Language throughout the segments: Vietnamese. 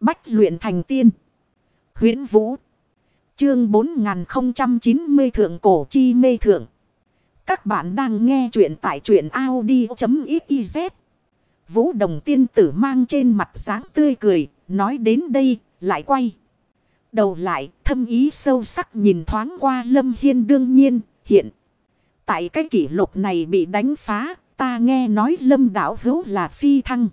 Bách luyện thành tiên. huyễn Vũ. Chương 4090 Thượng Cổ Chi Mê Thượng. Các bạn đang nghe truyện tại truyện Audi.xyz. Vũ Đồng Tiên Tử mang trên mặt dáng tươi cười. Nói đến đây, lại quay. Đầu lại, thâm ý sâu sắc nhìn thoáng qua Lâm Hiên đương nhiên, hiện. Tại cái kỷ lục này bị đánh phá. Ta nghe nói Lâm Đảo Hữu là phi thăng.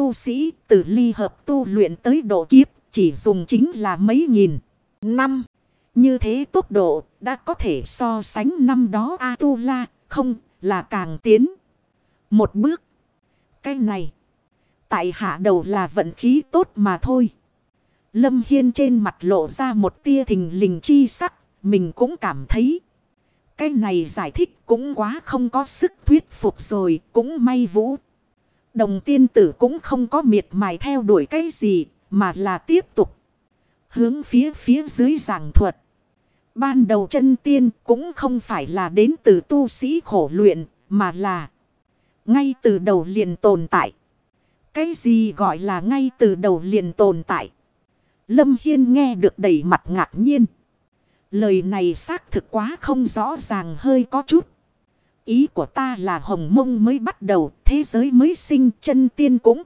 Tu sĩ, từ ly hợp tu luyện tới độ kiếp, chỉ dùng chính là mấy nghìn năm. Như thế tốc độ đã có thể so sánh năm đó A-tu-la, không là càng tiến. Một bước. Cái này. Tại hạ đầu là vận khí tốt mà thôi. Lâm Hiên trên mặt lộ ra một tia thình lình chi sắc. Mình cũng cảm thấy. Cái này giải thích cũng quá không có sức thuyết phục rồi. Cũng may vũ. Đồng tiên tử cũng không có miệt mài theo đuổi cái gì. Mà là tiếp tục. Hướng phía phía dưới giảng thuật. Ban đầu chân tiên cũng không phải là đến từ tu sĩ khổ luyện. Mà là. Ngay từ đầu liền tồn tại. Cái gì gọi là ngay từ đầu liền tồn tại. Lâm Hiên nghe được đầy mặt ngạc nhiên. Lời này xác thực quá không rõ ràng hơi có chút. Ý của ta là hồng mông mới bắt đầu, thế giới mới sinh chân tiên cũng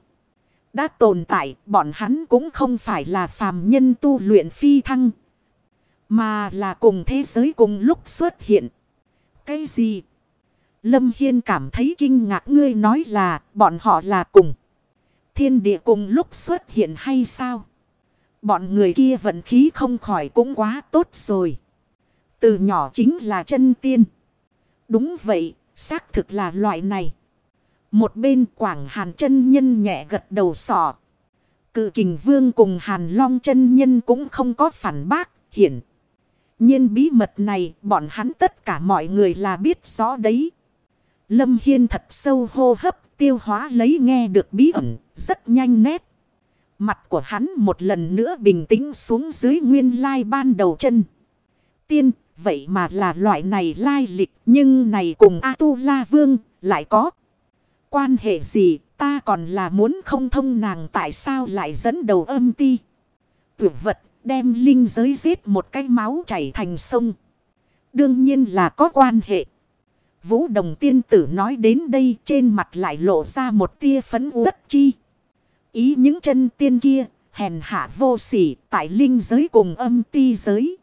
đã tồn tại, bọn hắn cũng không phải là phàm nhân tu luyện phi thăng. Mà là cùng thế giới cùng lúc xuất hiện. Cái gì? Lâm Hiên cảm thấy kinh ngạc ngươi nói là bọn họ là cùng. Thiên địa cùng lúc xuất hiện hay sao? Bọn người kia vận khí không khỏi cũng quá tốt rồi. Từ nhỏ chính là chân tiên. Đúng vậy, xác thực là loại này. Một bên quảng hàn chân nhân nhẹ gật đầu sỏ. Cự kình vương cùng hàn long chân nhân cũng không có phản bác, hiển. nhiên bí mật này bọn hắn tất cả mọi người là biết rõ đấy. Lâm Hiên thật sâu hô hấp tiêu hóa lấy nghe được bí ẩn, rất nhanh nét. Mặt của hắn một lần nữa bình tĩnh xuống dưới nguyên lai ban đầu chân. Tiên, vậy mà là loại này lai lịch, nhưng này cùng A-tu-la vương lại có. Quan hệ gì ta còn là muốn không thông nàng tại sao lại dẫn đầu âm ti. Tuyệt vật đem linh giới giết một cái máu chảy thành sông. Đương nhiên là có quan hệ. Vũ đồng tiên tử nói đến đây trên mặt lại lộ ra một tia phấn uất chi. Ý những chân tiên kia hèn hạ vô sỉ tại linh giới cùng âm ti giới.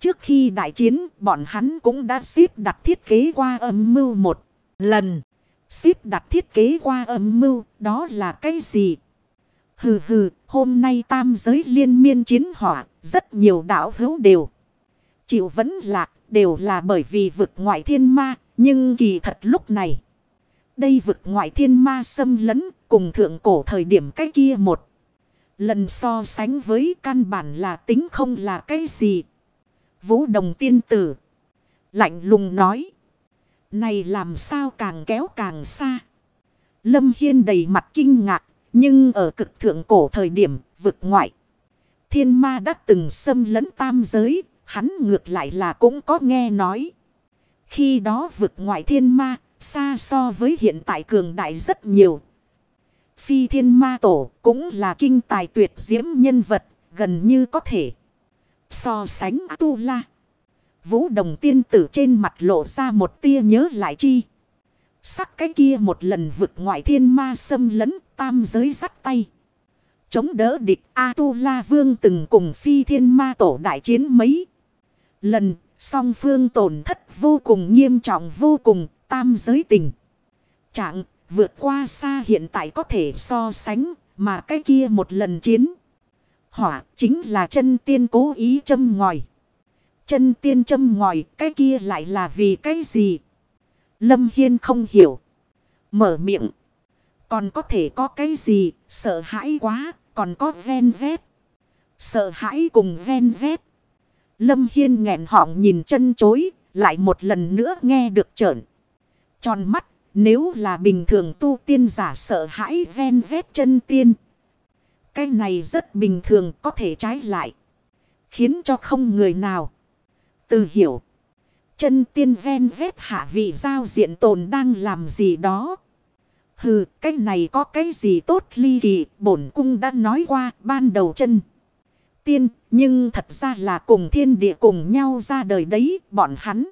Trước khi đại chiến bọn hắn cũng đã xếp đặt thiết kế qua âm mưu một lần. Xếp đặt thiết kế qua âm mưu, đó là cái gì? Hừ hừ, hôm nay tam giới liên miên chiến hỏa, rất nhiều đảo hữu đều. Chịu vẫn lạc, đều là bởi vì vực ngoại thiên ma, nhưng kỳ thật lúc này. Đây vực ngoại thiên ma xâm lấn, cùng thượng cổ thời điểm cái kia một. Lần so sánh với căn bản là tính không là cái gì. Vũ đồng tiên tử. Lạnh lùng nói. Này làm sao càng kéo càng xa. Lâm Hiên đầy mặt kinh ngạc. Nhưng ở cực thượng cổ thời điểm, vực ngoại. Thiên ma đã từng xâm lấn tam giới. Hắn ngược lại là cũng có nghe nói. Khi đó vực ngoại thiên ma, xa so với hiện tại cường đại rất nhiều. Phi thiên ma tổ cũng là kinh tài tuyệt diễm nhân vật, gần như có thể. So sánh tu la. Vũ đồng tiên tử trên mặt lộ ra một tia nhớ lại chi. Sắc cái kia một lần vực ngoại thiên ma xâm lấn, tam giới dắt tay. Chống đỡ địch A-tu-la vương từng cùng phi thiên ma tổ đại chiến mấy. Lần, song phương tổn thất vô cùng nghiêm trọng vô cùng, tam giới tình. Trạng vượt qua xa hiện tại có thể so sánh, mà cái kia một lần chiến. Hỏa chính là chân tiên cố ý châm ngòi. Chân tiên châm ngòi, cái kia lại là vì cái gì? Lâm Hiên không hiểu. Mở miệng. Còn có thể có cái gì? Sợ hãi quá. Còn có ven vét. Sợ hãi cùng ven vét. Lâm Hiên nghẹn họng nhìn chân chối. Lại một lần nữa nghe được trợn. Tròn mắt. Nếu là bình thường tu tiên giả sợ hãi ven vét chân tiên. Cái này rất bình thường có thể trái lại. Khiến cho không người nào. Từ hiểu. Chân tiên ven vết hạ vị giao diện tồn đang làm gì đó. Hừ, cái này có cái gì tốt ly kỳ, bổn cung đã nói qua ban đầu chân. Tiên, nhưng thật ra là cùng thiên địa cùng nhau ra đời đấy, bọn hắn.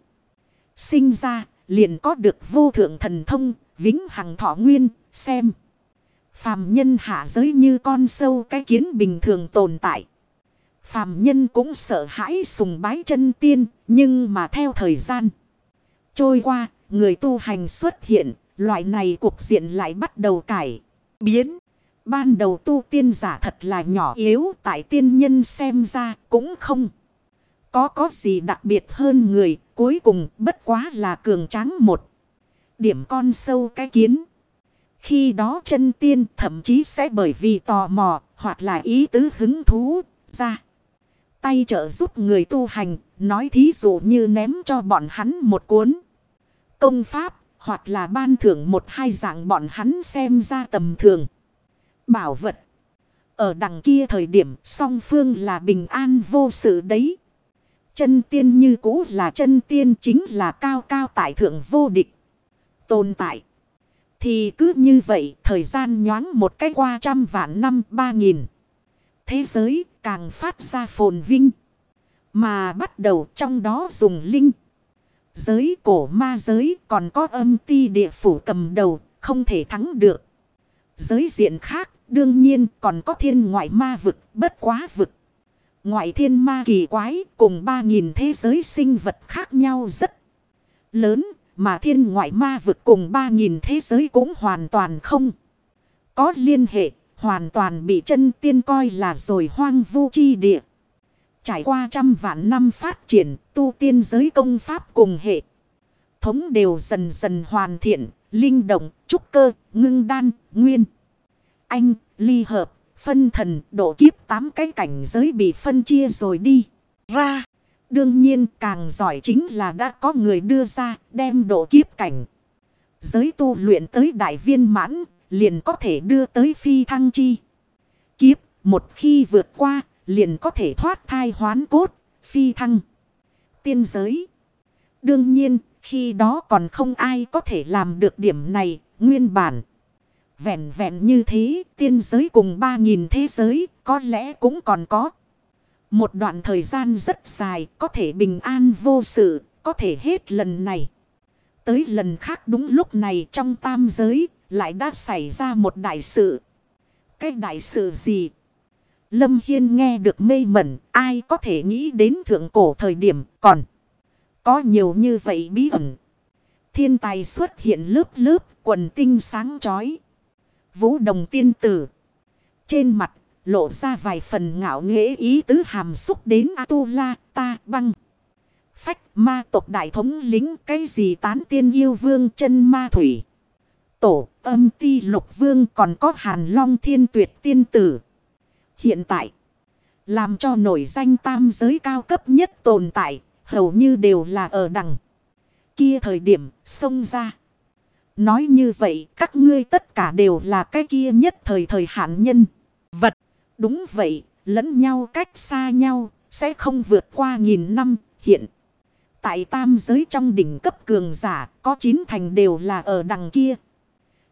Sinh ra, liền có được vô thượng thần thông, vĩnh hằng thọ nguyên, xem. Phàm nhân hạ giới như con sâu cái kiến bình thường tồn tại. Phàm nhân cũng sợ hãi sùng bái chân tiên, nhưng mà theo thời gian trôi qua, người tu hành xuất hiện, loại này cuộc diện lại bắt đầu cải, biến. Ban đầu tu tiên giả thật là nhỏ yếu tại tiên nhân xem ra cũng không. Có có gì đặc biệt hơn người, cuối cùng bất quá là cường tráng một. Điểm con sâu cái kiến. Khi đó chân tiên thậm chí sẽ bởi vì tò mò hoặc là ý tứ hứng thú ra. Tay trợ giúp người tu hành, nói thí dụ như ném cho bọn hắn một cuốn. Công pháp, hoặc là ban thưởng một hai dạng bọn hắn xem ra tầm thường. Bảo vật. Ở đằng kia thời điểm song phương là bình an vô sự đấy. Chân tiên như cũ là chân tiên chính là cao cao tại thượng vô địch. Tồn tại. Thì cứ như vậy, thời gian nhoáng một cách qua trăm vạn năm, ba nghìn. Thế giới càng phát ra phồn vinh. Mà bắt đầu trong đó dùng linh. Giới cổ ma giới còn có âm ti địa phủ cầm đầu, không thể thắng được. Giới diện khác, đương nhiên còn có thiên ngoại ma vực, bất quá vực. Ngoại thiên ma kỳ quái cùng ba nghìn thế giới sinh vật khác nhau rất lớn. Mà thiên ngoại ma vực cùng ba nghìn thế giới cũng hoàn toàn không có liên hệ. Hoàn toàn bị chân tiên coi là rồi hoang vu chi địa. Trải qua trăm vạn năm phát triển tu tiên giới công pháp cùng hệ. Thống đều dần dần hoàn thiện, linh động, trúc cơ, ngưng đan, nguyên. Anh, ly hợp, phân thần, độ kiếp tám cái cảnh giới bị phân chia rồi đi. Ra, đương nhiên càng giỏi chính là đã có người đưa ra đem độ kiếp cảnh. Giới tu luyện tới đại viên mãn, liền có thể đưa tới phi thăng chi. Kiếp, một khi vượt qua, liền có thể thoát thai hoán cốt, phi thăng. Tiên giới. Đương nhiên, khi đó còn không ai có thể làm được điểm này, nguyên bản. Vẹn vẹn như thế, tiên giới cùng ba nghìn thế giới, có lẽ cũng còn có. Một đoạn thời gian rất dài, có thể bình an vô sự, có thể hết lần này. Tới lần khác đúng lúc này trong tam giới, lại đã xảy ra một đại sự. Cái đại sự gì? Lâm Hiên nghe được mê mẩn, ai có thể nghĩ đến thượng cổ thời điểm còn. Có nhiều như vậy bí ẩn. Thiên tài xuất hiện lớp lớp, quần tinh sáng chói. Vũ đồng tiên tử. Trên mặt, lộ ra vài phần ngạo nghễ ý tứ hàm xúc đến Atula ta băng. Phách ma tộc đại thống lính cái gì tán tiên yêu vương chân ma thủy. Tổ âm ti lục vương còn có hàn long thiên tuyệt tiên tử. Hiện tại, làm cho nổi danh tam giới cao cấp nhất tồn tại, hầu như đều là ở đằng kia thời điểm xông ra. Nói như vậy, các ngươi tất cả đều là cái kia nhất thời thời hạn nhân. Vật, đúng vậy, lẫn nhau cách xa nhau, sẽ không vượt qua nghìn năm, hiện. Tại tam giới trong đỉnh cấp cường giả, có chín thành đều là ở đằng kia.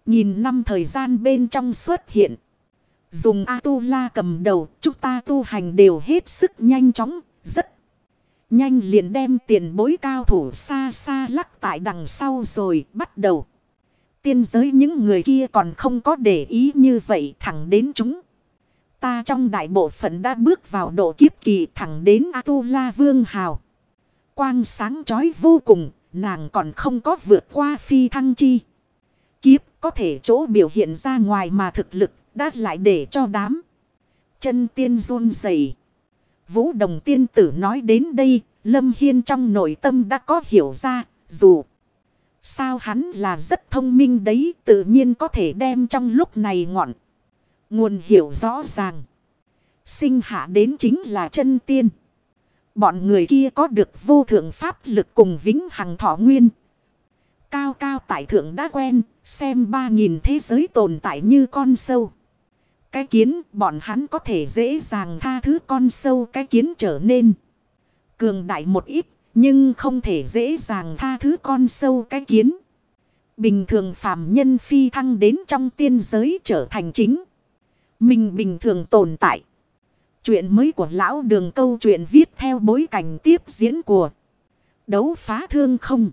Nhìn năm thời gian bên trong xuất hiện. Dùng A-tu-la cầm đầu, chúng ta tu hành đều hết sức nhanh chóng, rất nhanh liền đem tiền bối cao thủ xa xa lắc tại đằng sau rồi bắt đầu. Tiên giới những người kia còn không có để ý như vậy thẳng đến chúng. Ta trong đại bộ phận đã bước vào độ kiếp kỳ thẳng đến A-tu-la vương hào. Quang sáng chói vô cùng, nàng còn không có vượt qua phi thăng chi. Kiếp có thể chỗ biểu hiện ra ngoài mà thực lực đã lại để cho đám. Chân tiên run rẩy Vũ đồng tiên tử nói đến đây, Lâm Hiên trong nội tâm đã có hiểu ra, dù sao hắn là rất thông minh đấy, tự nhiên có thể đem trong lúc này ngọn. Nguồn hiểu rõ ràng. Sinh hạ đến chính là chân tiên. Bọn người kia có được vô thượng pháp lực cùng vĩnh hằng thọ nguyên. Cao cao tại thượng đã quen, xem ba nghìn thế giới tồn tại như con sâu. Cái kiến bọn hắn có thể dễ dàng tha thứ con sâu cái kiến trở nên cường đại một ít. Nhưng không thể dễ dàng tha thứ con sâu cái kiến. Bình thường phàm nhân phi thăng đến trong tiên giới trở thành chính. Mình bình thường tồn tại. Chuyện mới của lão đường câu chuyện viết theo bối cảnh tiếp diễn của đấu phá thương không.